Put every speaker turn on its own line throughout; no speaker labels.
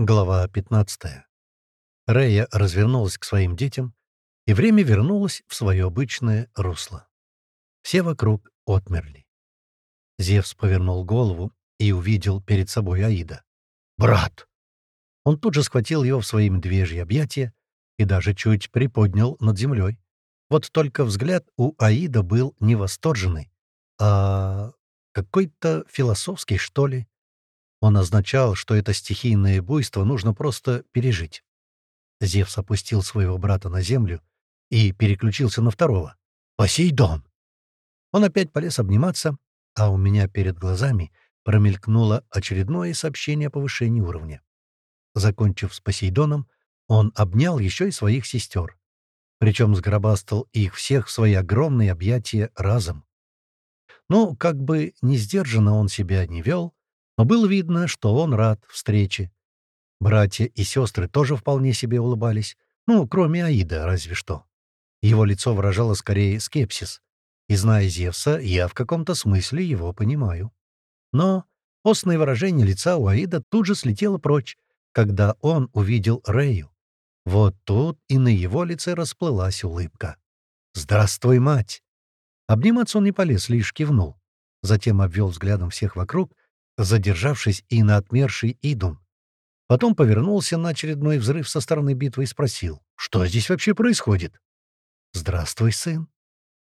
Глава 15. Рея развернулась к своим детям, и время вернулось в свое обычное русло. Все вокруг отмерли. Зевс повернул голову и увидел перед собой Аида. «Брат!» Он тут же схватил его в свои медвежьи объятия и даже чуть приподнял над землей. Вот только взгляд у Аида был не восторженный, а какой-то философский, что ли. Он означал, что это стихийное буйство нужно просто пережить. Зевс опустил своего брата на землю и переключился на второго. «Посейдон!» Он опять полез обниматься, а у меня перед глазами промелькнуло очередное сообщение о повышении уровня. Закончив с Посейдоном, он обнял еще и своих сестер. Причем сгробастал их всех в свои огромные объятия разом. Ну, как бы не сдержанно он себя не вел, но было видно, что он рад встрече. Братья и сестры тоже вполне себе улыбались, ну, кроме Аида, разве что. Его лицо выражало скорее скепсис. И, зная Зевса, я в каком-то смысле его понимаю. Но постное выражение лица у Аида тут же слетело прочь, когда он увидел Рэю. Вот тут и на его лице расплылась улыбка. «Здравствуй, мать!» Обниматься он не полез, лишь кивнул. Затем обвел взглядом всех вокруг задержавшись и на отмерший Идун. Потом повернулся на очередной взрыв со стороны битвы и спросил, что здесь вообще происходит? «Здравствуй, сын».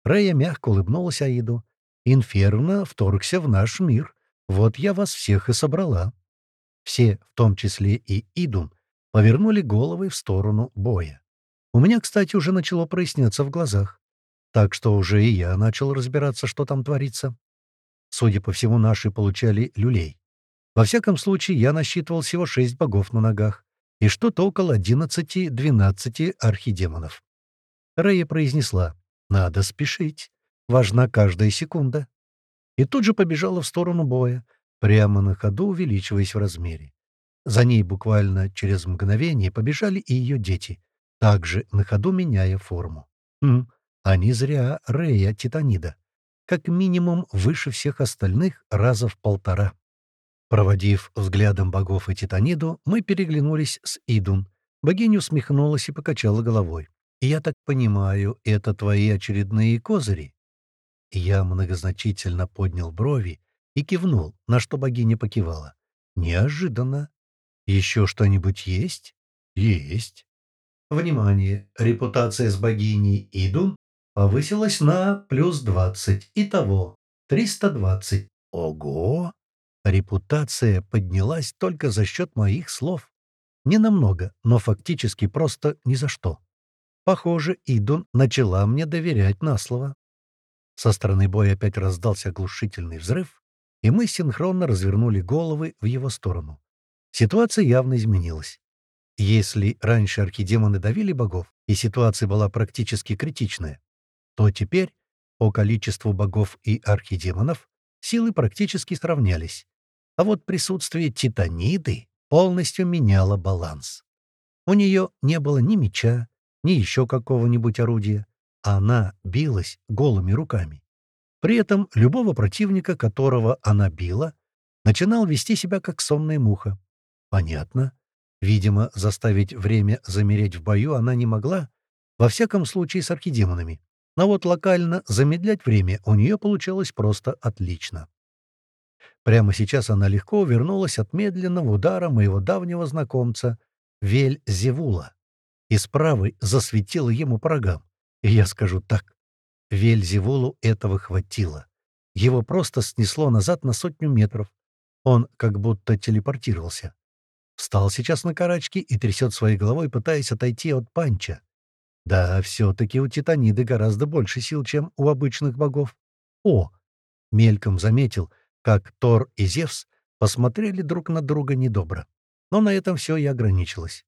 Рэя мягко улыбнулась Аиду. «Инферно вторгся в наш мир. Вот я вас всех и собрала». Все, в том числе и Идун, повернули головы в сторону боя. У меня, кстати, уже начало проясняться в глазах. Так что уже и я начал разбираться, что там творится. Судя по всему, наши получали люлей. Во всяком случае, я насчитывал всего шесть богов на ногах и что-то около одиннадцати-двенадцати архидемонов. Рэя произнесла «Надо спешить. Важна каждая секунда». И тут же побежала в сторону боя, прямо на ходу увеличиваясь в размере. За ней буквально через мгновение побежали и ее дети, также на ходу меняя форму. Хм, они зря Рея Титанида как минимум выше всех остальных раза в полтора. Проводив взглядом богов и Титаниду, мы переглянулись с Идун. Богиня усмехнулась и покачала головой. «Я так понимаю, это твои очередные козыри?» Я многозначительно поднял брови и кивнул, на что богиня покивала. «Неожиданно. Еще что-нибудь есть?» «Есть». Внимание! Репутация с богиней Идун повысилась на плюс 20. Итого 320. Ого! Репутация поднялась только за счет моих слов. Не намного, но фактически просто ни за что. Похоже, Идун начала мне доверять на слово. Со стороны боя опять раздался оглушительный взрыв, и мы синхронно развернули головы в его сторону. Ситуация явно изменилась. Если раньше архидемоны давили богов, и ситуация была практически критичная, то теперь по количеству богов и архидемонов силы практически сравнялись. А вот присутствие Титаниды полностью меняло баланс. У нее не было ни меча, ни еще какого-нибудь орудия, а она билась голыми руками. При этом любого противника, которого она била, начинал вести себя как сонная муха. Понятно. Видимо, заставить время замереть в бою она не могла, во всяком случае с архидемонами. Но вот локально замедлять время у нее получалось просто отлично. Прямо сейчас она легко вернулась от медленного удара моего давнего знакомца Вель-Зевула. И с правой засветила ему по. И я скажу так. Вель-Зевулу этого хватило. Его просто снесло назад на сотню метров. Он как будто телепортировался. Встал сейчас на карачки и трясет своей головой, пытаясь отойти от панча. Да, все-таки у Титаниды гораздо больше сил, чем у обычных богов. О! Мельком заметил, как Тор и Зевс посмотрели друг на друга недобро. Но на этом все и ограничилось.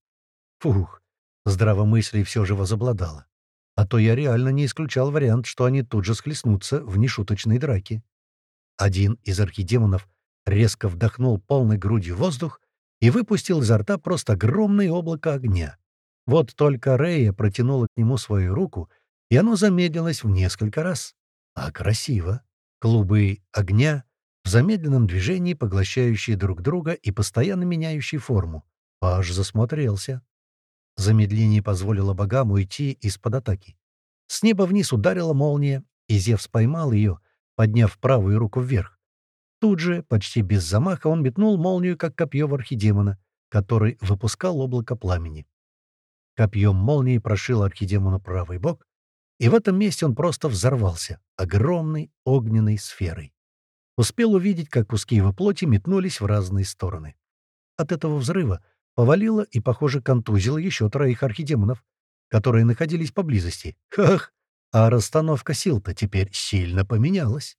Фух, здравомыслие все же возобладало. А то я реально не исключал вариант, что они тут же схлестнутся в нешуточной драке. Один из архидемонов резко вдохнул полной грудью воздух и выпустил изо рта просто огромное облако огня. Вот только Рея протянула к нему свою руку, и оно замедлилось в несколько раз. А красиво. Клубы огня в замедленном движении, поглощающие друг друга и постоянно меняющие форму. Аж засмотрелся. Замедление позволило богам уйти из-под атаки. С неба вниз ударила молния, и Зевс поймал ее, подняв правую руку вверх. Тут же, почти без замаха, он метнул молнию, как копье в архидемона, который выпускал облако пламени. Копьем молнии прошил архидемону правый бок, и в этом месте он просто взорвался, огромной огненной сферой. Успел увидеть, как куски его плоти метнулись в разные стороны. От этого взрыва повалило и, похоже, контузило еще троих архидемонов, которые находились поблизости. Хах! А расстановка сил-то теперь сильно поменялась.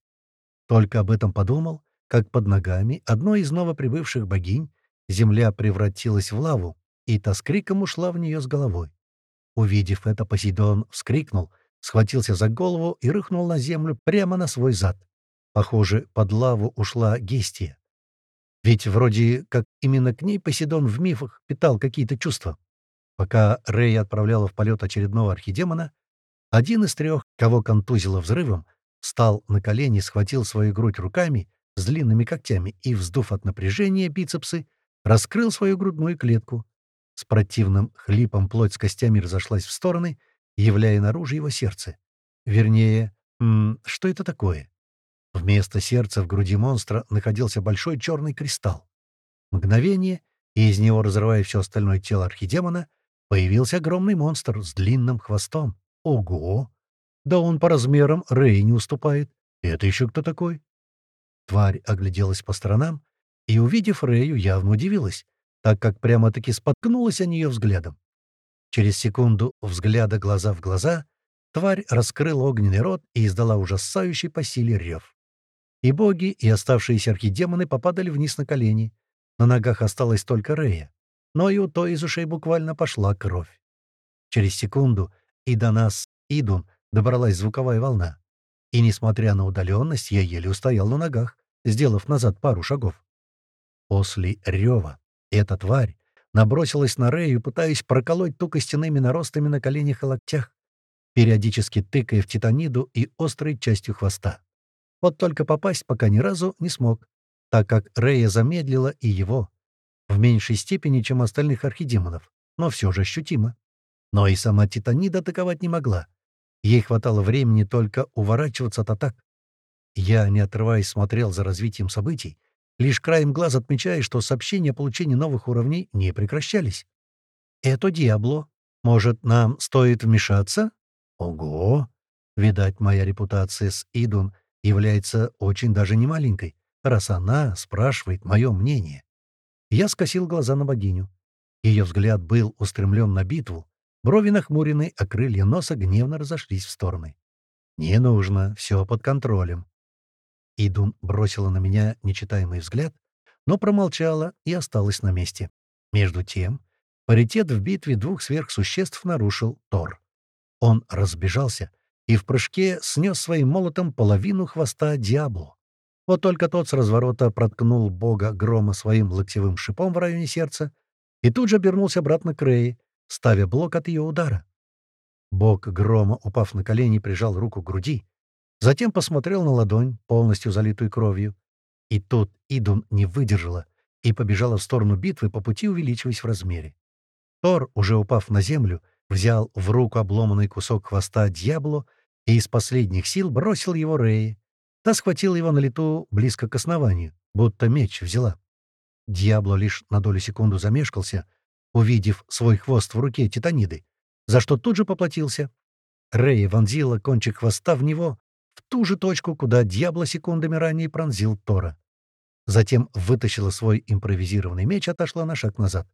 Только об этом подумал, как под ногами одной из новоприбывших богинь земля превратилась в лаву, и та с криком ушла в нее с головой. Увидев это, Посейдон вскрикнул, схватился за голову и рыхнул на землю прямо на свой зад. Похоже, под лаву ушла Гестия. Ведь вроде как именно к ней Посейдон в мифах питал какие-то чувства. Пока Рэй отправляла в полет очередного архидемона, один из трех, кого контузило взрывом, встал на колени, схватил свою грудь руками с длинными когтями и, вздув от напряжения бицепсы, раскрыл свою грудную клетку. С противным хлипом плоть с костями разошлась в стороны, являя наружу его сердце. Вернее, что это такое? Вместо сердца в груди монстра находился большой черный кристалл. Мгновение, и из него, разрывая все остальное тело архидемона, появился огромный монстр с длинным хвостом. Ого! Да он по размерам Рэй не уступает. Это еще кто такой? Тварь огляделась по сторонам и, увидев Рэю, явно удивилась, так как прямо-таки споткнулась о нее взглядом. Через секунду взгляда глаза в глаза тварь раскрыла огненный рот и издала ужасающий по силе рев. И боги, и оставшиеся архидемоны попадали вниз на колени. На ногах осталась только Рея. Но и у той из ушей буквально пошла кровь. Через секунду и до нас, Идун, добралась звуковая волна. И, несмотря на удаленность, я еле устоял на ногах, сделав назад пару шагов. После рева эта тварь набросилась на Рею, пытаясь проколоть ту костяными наростами на коленях и локтях, периодически тыкая в титаниду и острой частью хвоста. Вот только попасть пока ни разу не смог, так как Рея замедлила и его. В меньшей степени, чем остальных архидемонов, но все же ощутимо. Но и сама Титанида атаковать не могла. Ей хватало времени только уворачиваться от атак. Я, не отрываясь, смотрел за развитием событий, лишь краем глаз отмечая, что сообщения о получении новых уровней не прекращались. «Это Диабло. Может, нам стоит вмешаться?» «Ого!» Видать, моя репутация с Идун является очень даже немаленькой, раз она спрашивает мое мнение. Я скосил глаза на богиню. Ее взгляд был устремлен на битву, брови нахмурены, а крылья носа гневно разошлись в стороны. «Не нужно, все под контролем». Идун бросила на меня нечитаемый взгляд, но промолчала и осталась на месте. Между тем, паритет в битве двух сверхсуществ нарушил Тор. Он разбежался, и в прыжке снес своим молотом половину хвоста Диабло. Вот только тот с разворота проткнул бога грома своим локтевым шипом в районе сердца и тут же обернулся обратно к Рее, ставя блок от ее удара. Бог грома, упав на колени, прижал руку к груди, затем посмотрел на ладонь, полностью залитую кровью. И тут Идун не выдержала и побежала в сторону битвы, по пути увеличиваясь в размере. Тор, уже упав на землю, взял в руку обломанный кусок хвоста Дьябло и из последних сил бросил его Рэй. Та схватила его на лету близко к основанию, будто меч взяла. Дьябло лишь на долю секунду замешкался, увидев свой хвост в руке Титаниды, за что тут же поплатился. Рэй вонзила кончик хвоста в него, в ту же точку, куда Дьябло секундами ранее пронзил Тора. Затем вытащила свой импровизированный меч и отошла на шаг назад.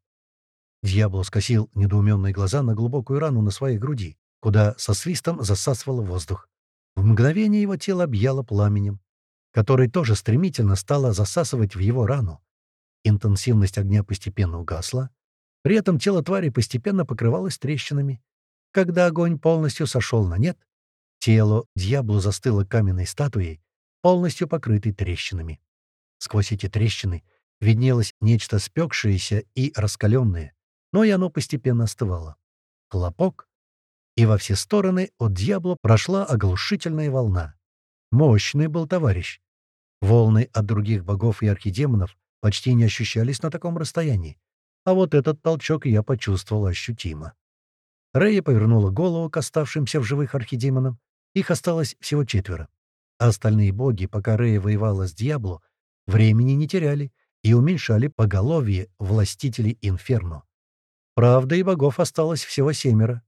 Дьябло скосил недоуменные глаза на глубокую рану на своей груди куда со свистом засасывало воздух. В мгновение его тело объяло пламенем, который тоже стремительно стало засасывать в его рану. Интенсивность огня постепенно угасла, при этом тело твари постепенно покрывалось трещинами. Когда огонь полностью сошел на нет, тело дьяблу застыло каменной статуей, полностью покрытой трещинами. Сквозь эти трещины виднелось нечто спекшееся и раскаленное, но и оно постепенно остывало. Хлопок, и во все стороны от дьявола прошла оглушительная волна. Мощный был товарищ. Волны от других богов и архидемонов почти не ощущались на таком расстоянии. А вот этот толчок я почувствовал ощутимо. Рэя повернула голову к оставшимся в живых архидемонам. Их осталось всего четверо. А остальные боги, пока Рэя воевала с Дьябло, времени не теряли и уменьшали поголовье властителей Инферно. Правда, и богов осталось всего семеро.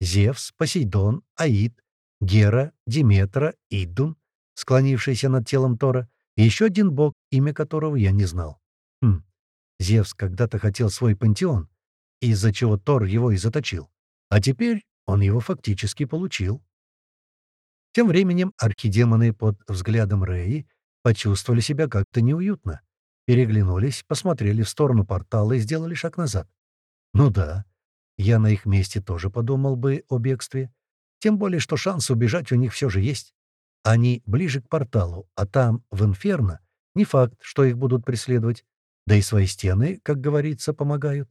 Зевс, Посейдон, Аид, Гера, Диметра, Идун, склонившийся над телом Тора, и еще один бог, имя которого я не знал. Хм, Зевс когда-то хотел свой пантеон, из-за чего Тор его и заточил. А теперь он его фактически получил. Тем временем архидемоны под взглядом Рэи почувствовали себя как-то неуютно. Переглянулись, посмотрели в сторону портала и сделали шаг назад. Ну да, я на их месте тоже подумал бы о бегстве. Тем более, что шанс убежать у них все же есть. Они ближе к порталу, а там, в Инферно, не факт, что их будут преследовать. Да и свои стены, как говорится, помогают.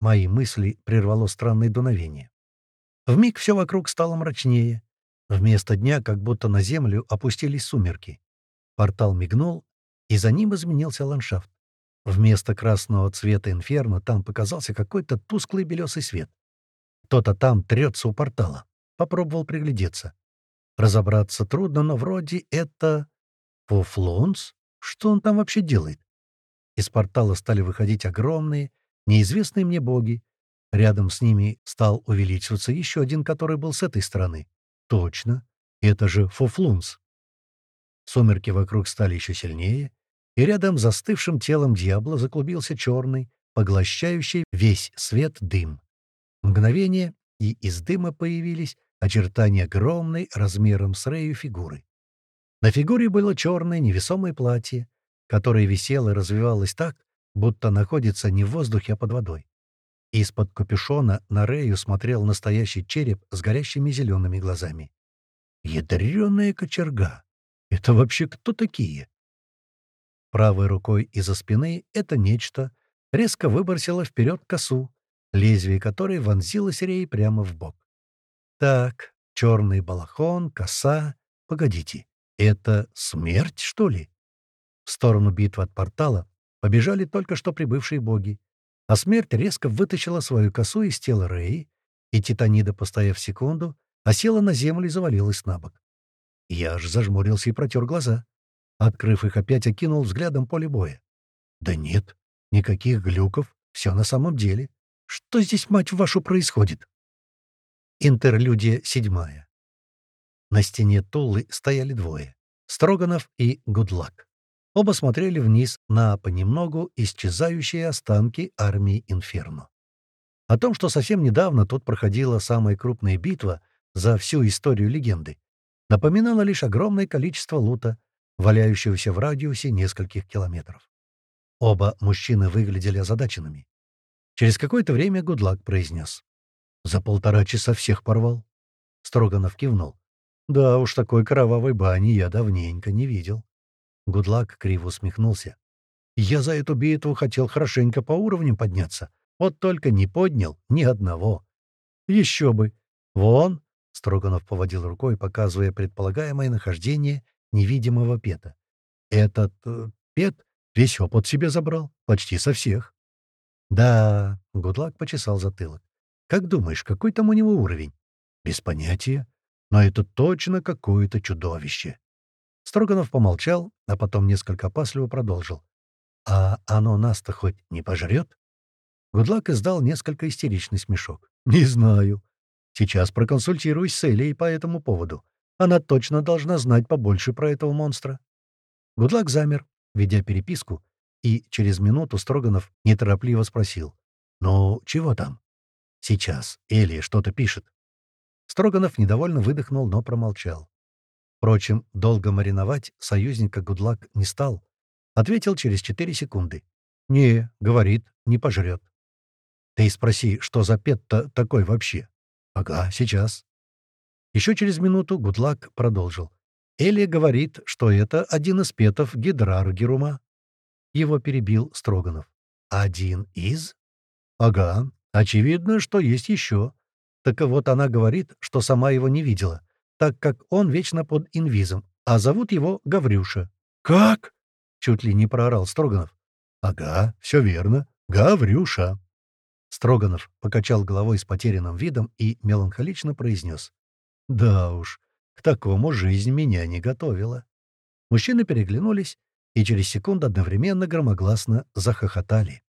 Мои мысли прервало странное дуновение. Вмиг все вокруг стало мрачнее. Вместо дня как будто на землю опустились сумерки. Портал мигнул, и за ним изменился ландшафт. Вместо красного цвета инферно там показался какой-то тусклый белесый свет. Кто-то там трется у портала. Попробовал приглядеться. Разобраться трудно, но вроде это... Фуфлонс? Что он там вообще делает? Из портала стали выходить огромные, неизвестные мне боги. Рядом с ними стал увеличиваться еще один, который был с этой стороны. Точно, это же Фофлунс. Сумерки вокруг стали еще сильнее, и рядом с застывшим телом дьявола заклубился черный, поглощающий весь свет дым. Мгновение, и из дыма появились очертания огромной, размером с Рею фигуры. На фигуре было черное невесомое платье, которое висело и развивалось так, будто находится не в воздухе, а под водой. Из-под капюшона на Рею смотрел настоящий череп с горящими зелеными глазами. Ядреная кочерга! Это вообще кто такие? Правой рукой из-за спины это нечто резко выбросило вперед косу, лезвие которой вонзилось Рей прямо в бок. Так, черный балахон, коса... Погодите, это смерть, что ли? В сторону битвы от портала побежали только что прибывшие боги, а смерть резко вытащила свою косу из тела Рэи, и Титанида, постояв секунду, осела на землю и завалилась на бок. Я аж зажмурился и протер глаза. Открыв их, опять окинул взглядом поле боя. Да нет, никаких глюков, все на самом деле. Что здесь, мать вашу, происходит? Интерлюдия седьмая. На стене Туллы стояли двое — Строганов и Гудлак. Оба смотрели вниз на понемногу исчезающие останки армии Инферно. О том, что совсем недавно тут проходила самая крупная битва за всю историю легенды, напоминало лишь огромное количество лута, валяющегося в радиусе нескольких километров. Оба мужчины выглядели озадаченными. Через какое-то время Гудлак произнес. «За полтора часа всех порвал». Строганов кивнул. «Да уж, такой кровавой бани я давненько не видел». Гудлак криво усмехнулся. «Я за эту битву хотел хорошенько по уровням подняться. Вот только не поднял ни одного». «Еще бы! Вон!» — Строганов поводил рукой, показывая предполагаемое нахождение невидимого Пета. «Этот э, Пет весь опыт себе забрал. Почти со всех». «Да...» — Гудлак почесал затылок. «Как думаешь, какой там у него уровень?» «Без понятия. Но это точно какое-то чудовище. Строганов помолчал, а потом несколько опасливо продолжил. «А оно нас-то хоть не пожрет?» Гудлак издал несколько истеричный смешок. «Не знаю. Сейчас проконсультируюсь с Элей по этому поводу. Она точно должна знать побольше про этого монстра». Гудлак замер, ведя переписку, и через минуту Строганов неторопливо спросил. «Ну, чего там?» «Сейчас. Элия что-то пишет». Строганов недовольно выдохнул, но промолчал. Впрочем, долго мариновать союзника Гудлак не стал. Ответил через четыре секунды. «Не, — говорит, — не пожрет». «Ты спроси, что за пет-то такой вообще?» «Ага, сейчас». Еще через минуту Гудлак продолжил. Элия говорит, что это один из петов Гидраргерума. Его перебил Строганов. «Один из?» «Ага. Очевидно, что есть еще. Так вот она говорит, что сама его не видела так как он вечно под инвизом, а зовут его Гаврюша. «Как?» — чуть ли не проорал Строганов. «Ага, все верно. Гаврюша!» Строганов покачал головой с потерянным видом и меланхолично произнес. «Да уж, к такому жизнь меня не готовила». Мужчины переглянулись и через секунду одновременно громогласно захохотали.